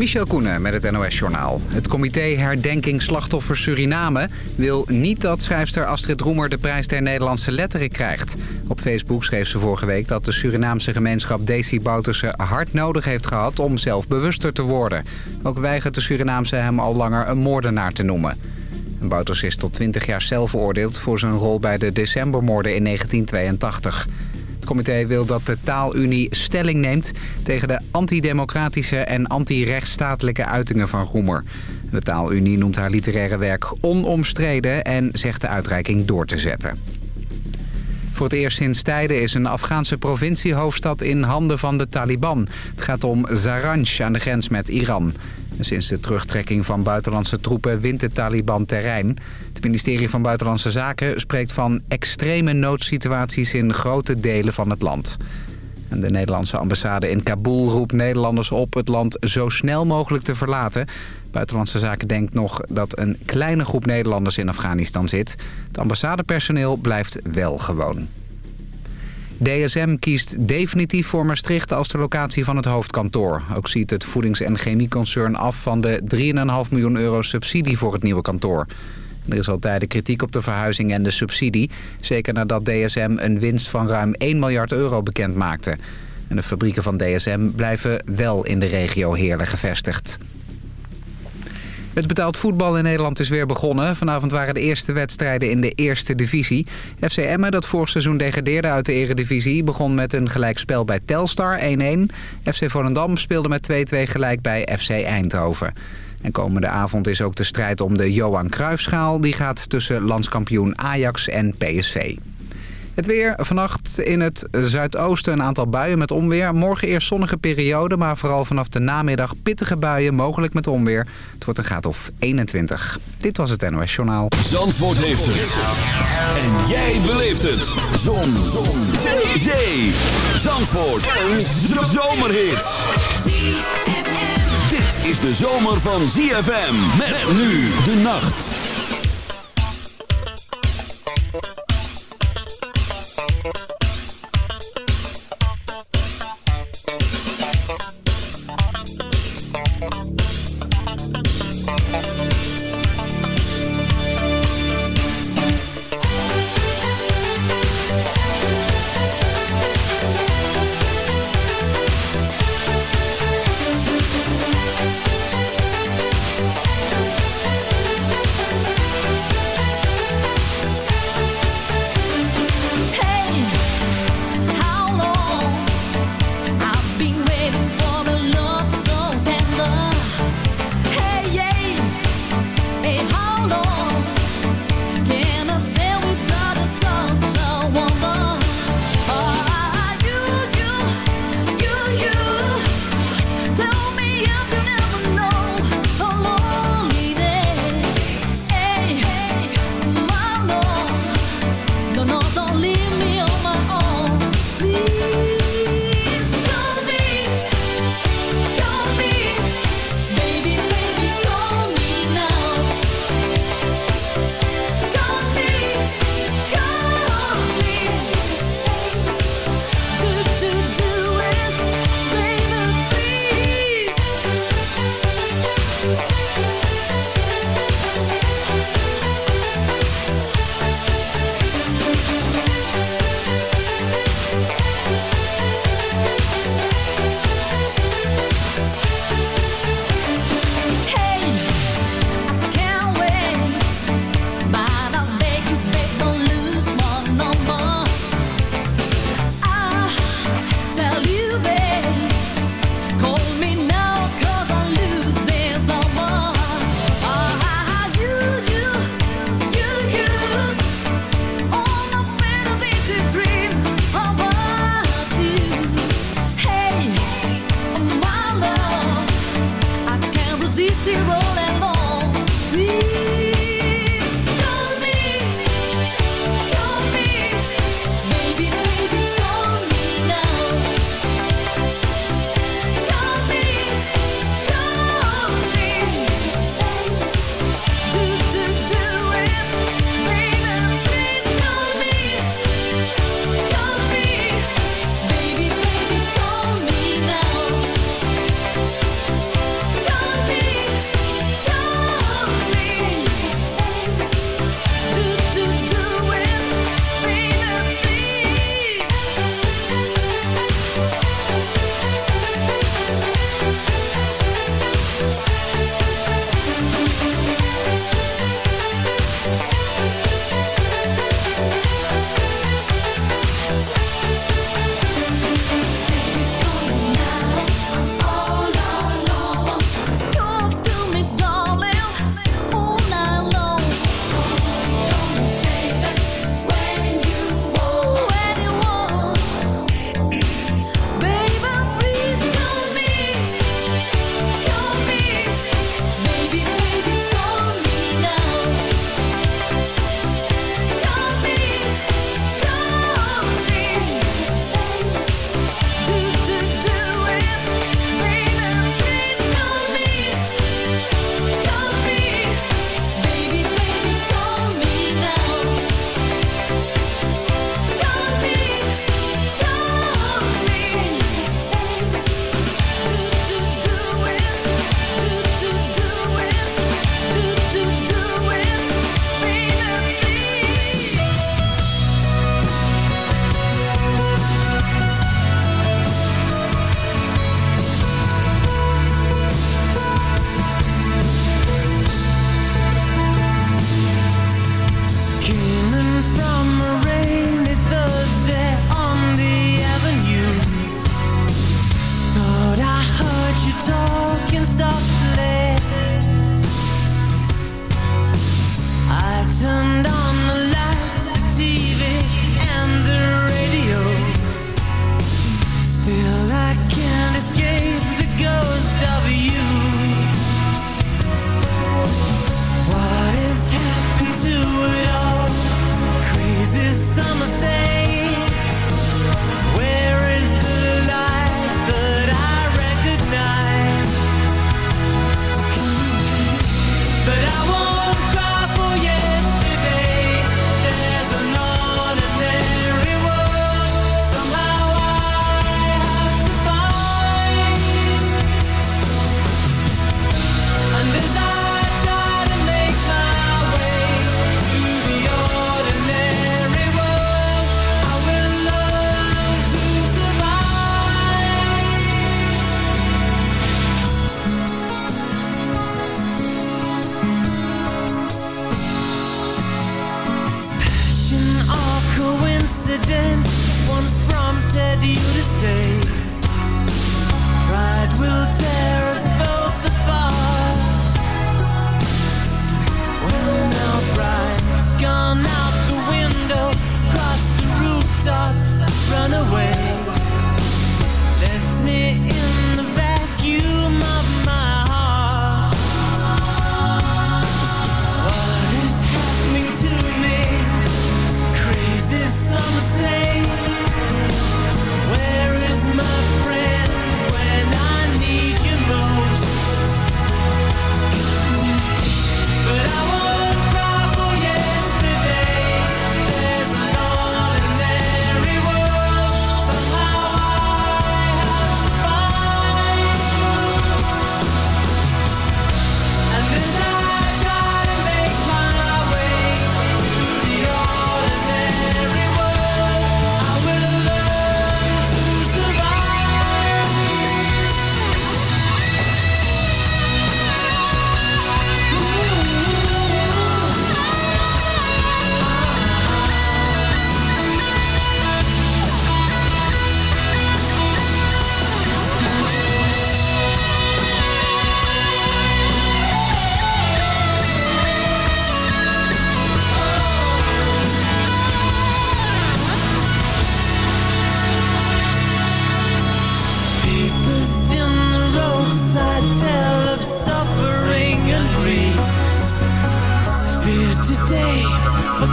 Michel Koenen met het NOS-journaal. Het comité Herdenking Slachtoffers Suriname wil niet dat schrijfster Astrid Roemer de prijs der Nederlandse letteren krijgt. Op Facebook schreef ze vorige week dat de Surinaamse gemeenschap Desi Bouterse hard nodig heeft gehad om zelfbewuster te worden. Ook weigert de Surinaamse hem al langer een moordenaar te noemen. Bouters is tot 20 jaar zelf veroordeeld voor zijn rol bij de decembermoorden in 1982. Het comité wil dat de taalunie stelling neemt tegen de antidemocratische en anti-rechtsstatelijke uitingen van Roemer. De taalunie noemt haar literaire werk onomstreden en zegt de uitreiking door te zetten. Voor het eerst sinds tijden is een Afghaanse provinciehoofdstad in handen van de Taliban. Het gaat om Zaranj aan de grens met Iran. Sinds de terugtrekking van buitenlandse troepen wint de Taliban terrein. Het ministerie van Buitenlandse Zaken spreekt van extreme noodsituaties in grote delen van het land. En de Nederlandse ambassade in Kabul roept Nederlanders op het land zo snel mogelijk te verlaten. Buitenlandse Zaken denkt nog dat een kleine groep Nederlanders in Afghanistan zit. Het ambassadepersoneel blijft wel gewoon. DSM kiest definitief voor Maastricht als de locatie van het hoofdkantoor. Ook ziet het voedings- en chemieconcern af van de 3,5 miljoen euro subsidie voor het nieuwe kantoor. Er is al tijden kritiek op de verhuizing en de subsidie. Zeker nadat DSM een winst van ruim 1 miljard euro bekend maakte. En de fabrieken van DSM blijven wel in de regio Heerlen gevestigd. Het betaald voetbal in Nederland is weer begonnen. Vanavond waren de eerste wedstrijden in de eerste divisie. FC Emmen, dat vorig seizoen degradeerde uit de eredivisie... begon met een gelijkspel bij Telstar 1-1. FC Volendam speelde met 2-2 gelijk bij FC Eindhoven. En komende avond is ook de strijd om de Johan Cruijffschaal. Die gaat tussen landskampioen Ajax en PSV. Het weer. Vannacht in het zuidoosten een aantal buien met onweer. Morgen eerst zonnige periode, maar vooral vanaf de namiddag pittige buien, mogelijk met onweer. Het wordt een graad of 21. Dit was het NOS Journaal. Zandvoort heeft het. En jij beleeft het. Zon. Zon. Zee. Zee. Zandvoort. Een zomerhit. Dit is de zomer van ZFM. Met nu de nacht.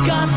got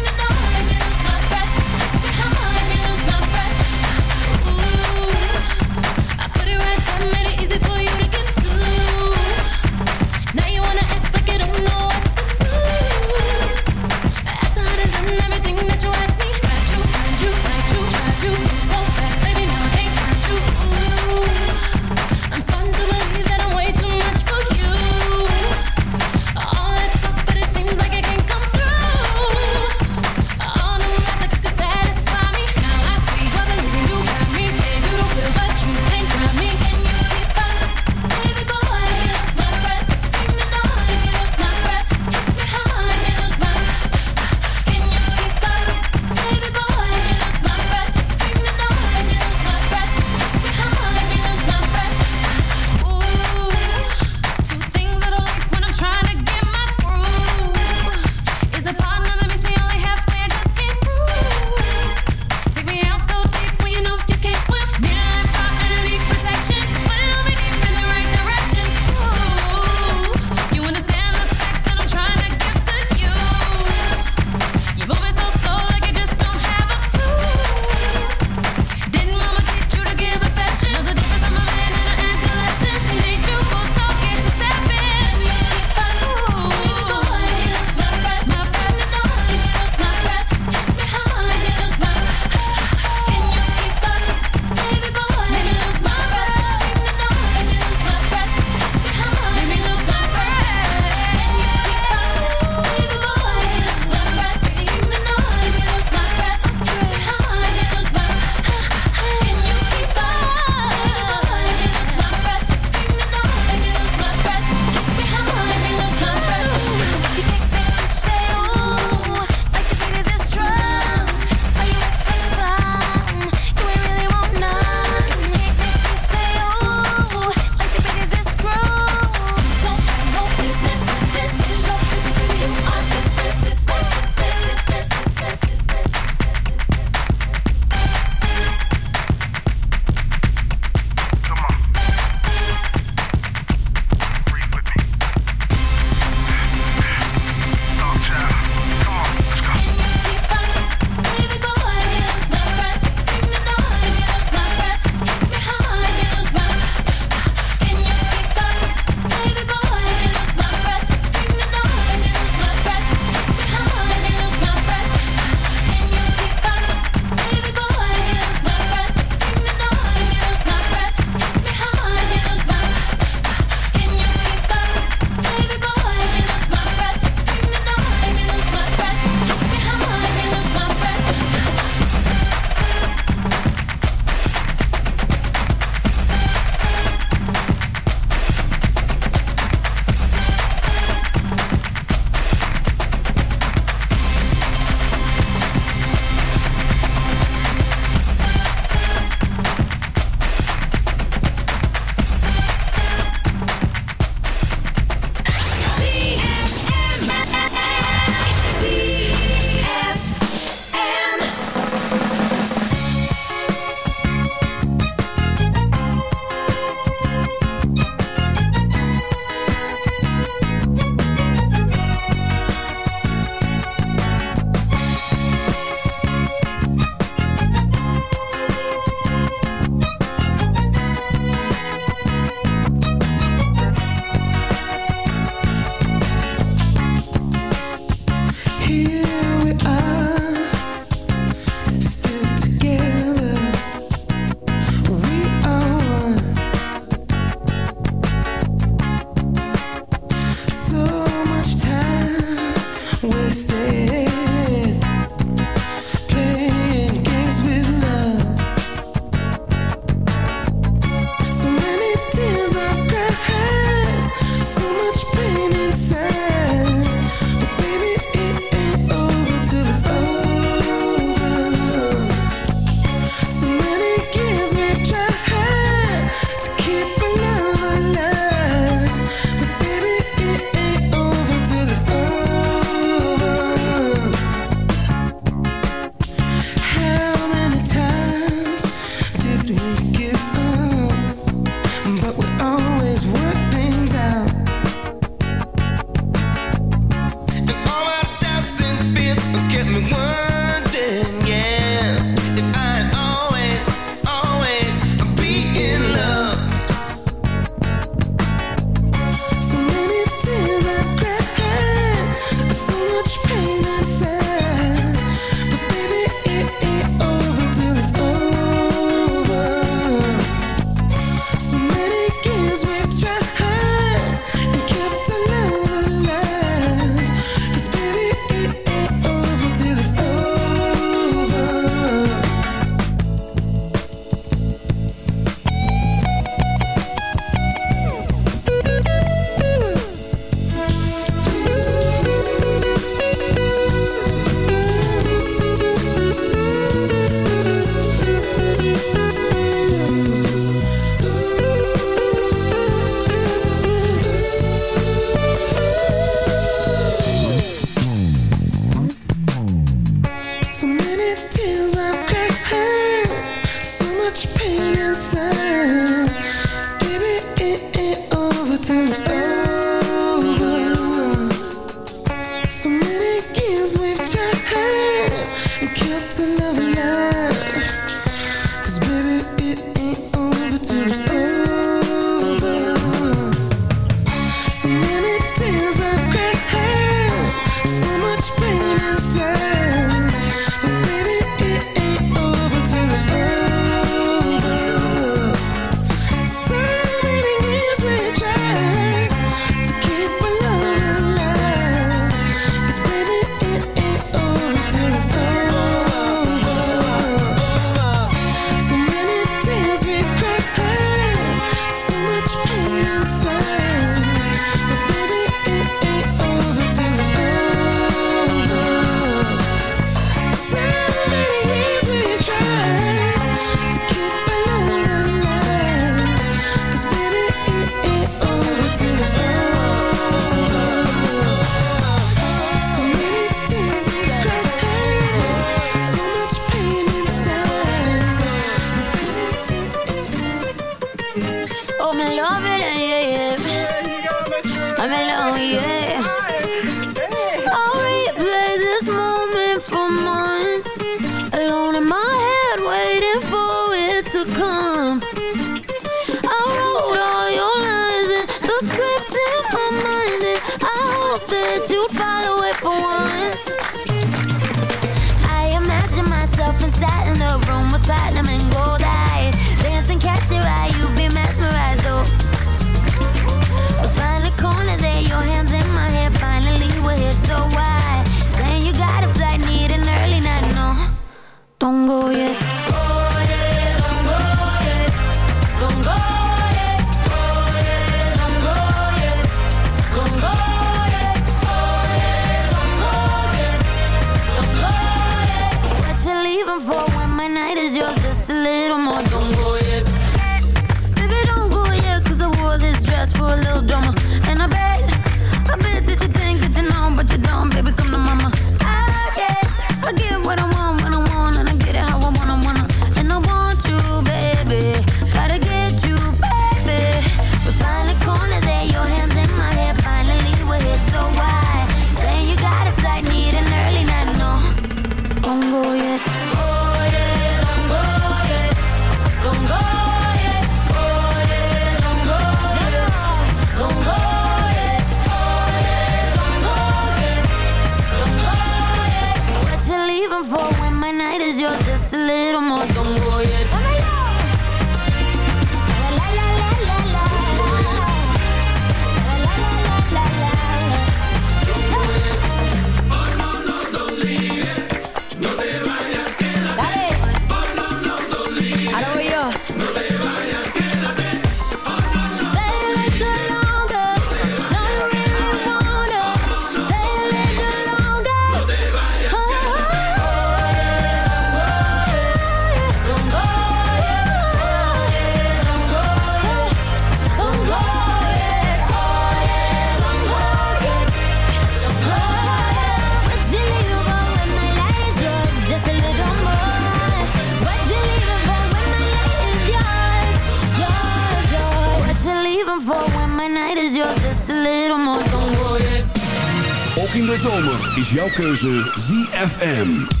Jouw keuze ZFM.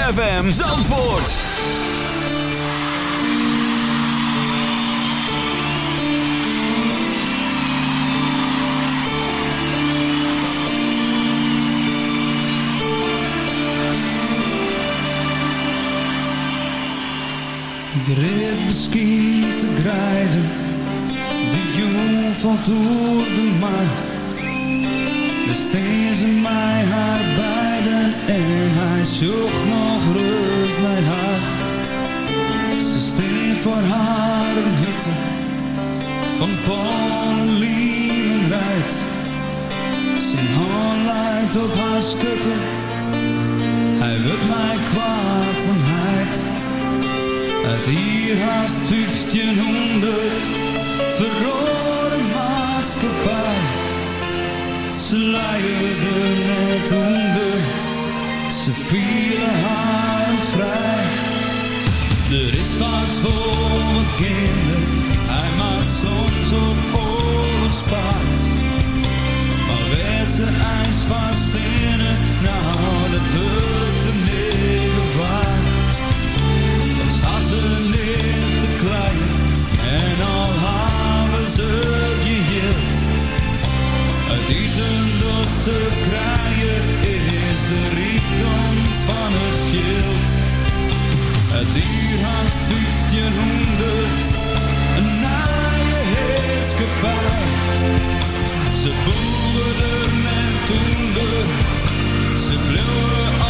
ZFM Zandvoort. Ik red misschien te grijden, de jong valt door de maan. Besteed ze mij haar beiden en hij zocht nog rust naar haar. Ze steen voor haar een hutte van Polen, Liemen rijdt. Zijn hand leidt op haar schutte, hij wil mij kwaad en heid. Uit hier haast 1500 verrode maatschappij. Ze leiden net onder, ze vielen haar vrij. Er is wat voor mijn kinderen, hij maakt soms op oorlogspaard. Maar werd ze ijs vast in het, nou dat wordt de negen waard ze niet te klein Het eten ze krijgen is de rijkdom van het veld. Het uur haast 1500, een naaie heerskepaar. Ze boeren en toender, ze bleven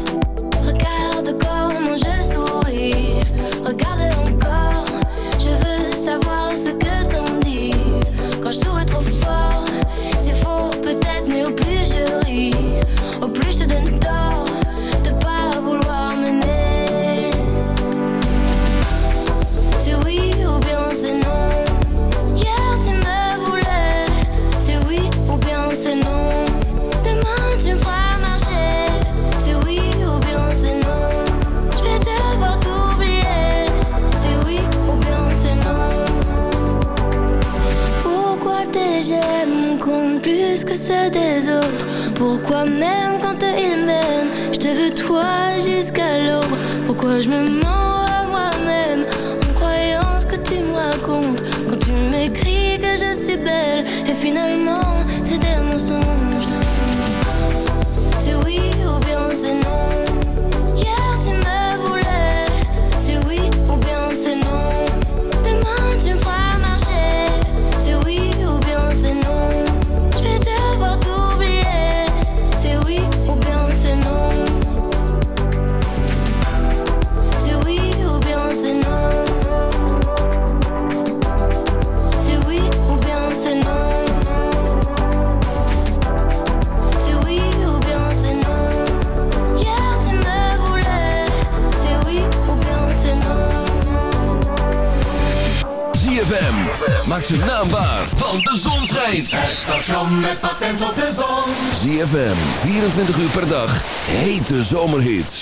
20 uur per dag hete zomerhits.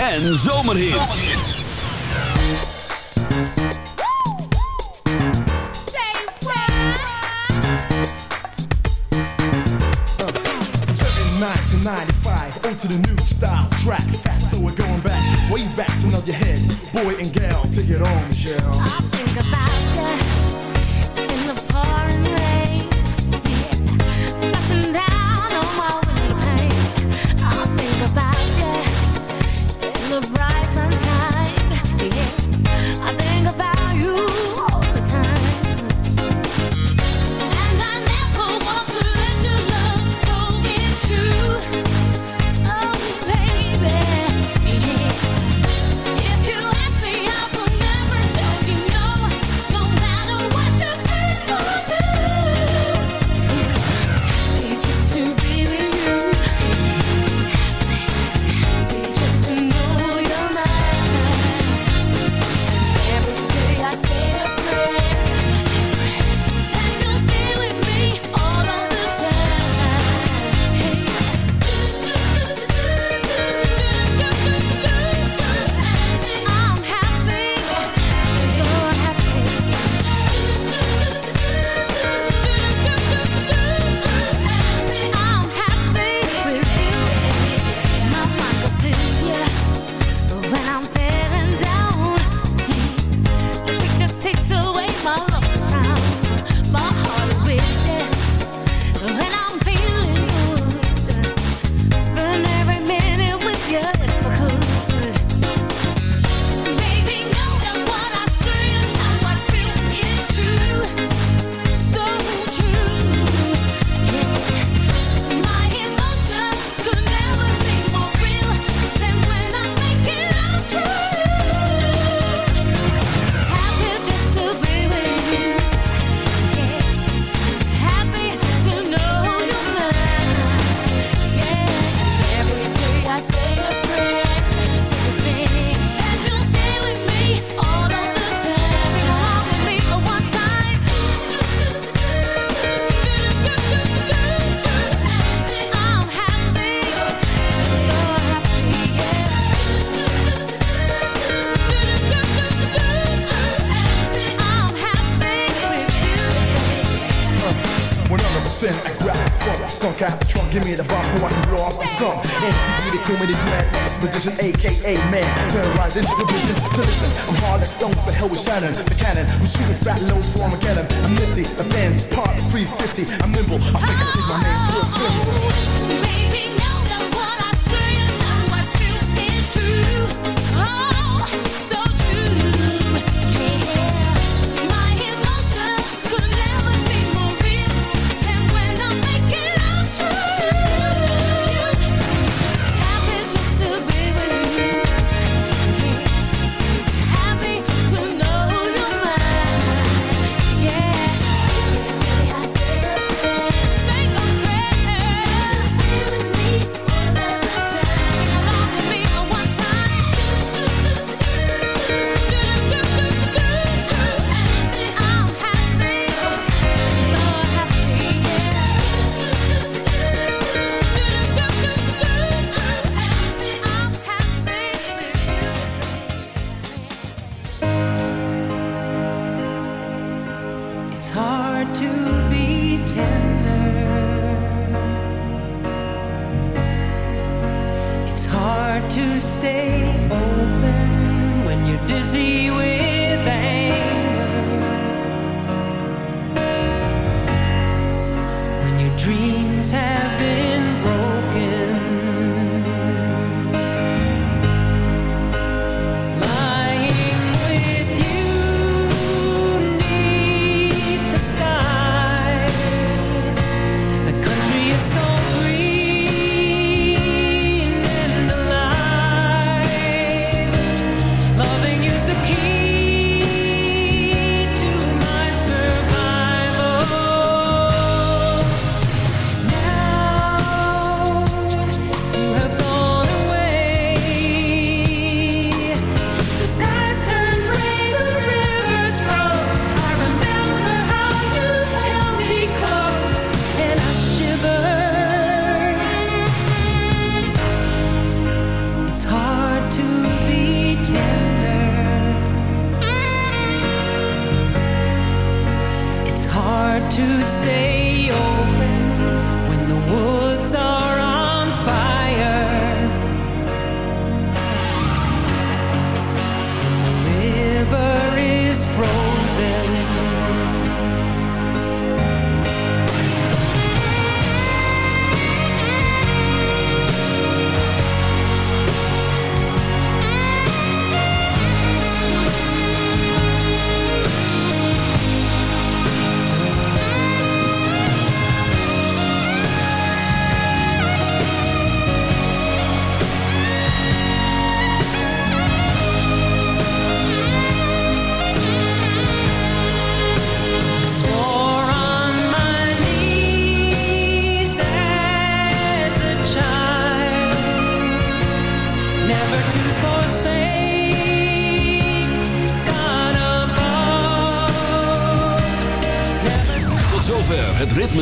And en Zomerhits. sin. I grab from skunk out the trunk, give me the bomb so I can blow off the sun. MTV, they call me this man, magician, aka man, terrorizing the vision. So listen, I'm hard like stone, so hell with Shannon, the cannon. I'm shooting fat loads for Armageddon. I'm nifty, the fans part 350. I'm nimble, I think I take my name to a swim. Oh, baby.